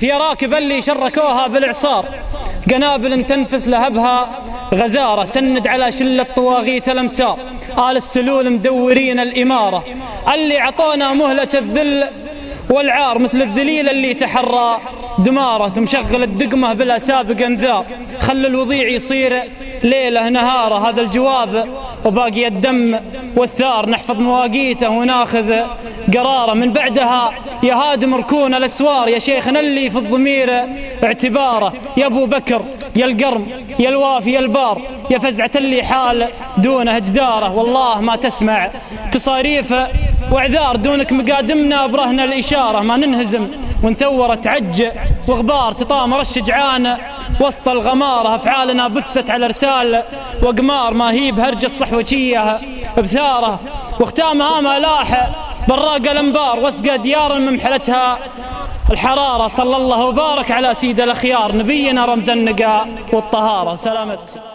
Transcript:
في راكب اللي شركوها بالإعصار. قنابل تنفث لهبها غزارة سند على شلة طواغيت الأمسار. آل السلول مدورين الإمارة. اللي عطونا مهلة الذل والعار مثل الذليل اللي تحرى دمارة ثم شغل الدقمة بلا سابق أنذار. خل الوضيع يصير ليلة نهارة هذا الجواب. وباقي الدم والثار نحفظ مواقيته وناخذ قرارة. من بعدها يا هادم ركون الأسوار يا شيخنا اللي في الضمير اعتباره. يا أبو بكر يا القرم يا الوافي يا البار. يا فزعة اللي حال دونه جداره والله ما تسمع تصاريف وإعذار دونك مقادمنا برهن الإشارة. ما ننهزم ونثور تعج وغبار تطامر الشجعان وسط الغمارة أفعالنا بثت على رسال وقمار ما هي بهرج الصحوجية بثارة. واختامها ملاح براق الأنبار واسقى ديار ممحلتها الحرارة. صلى الله وبارك على سيد الأخيار نبينا رمز النقاء والطهارة. سلامتك.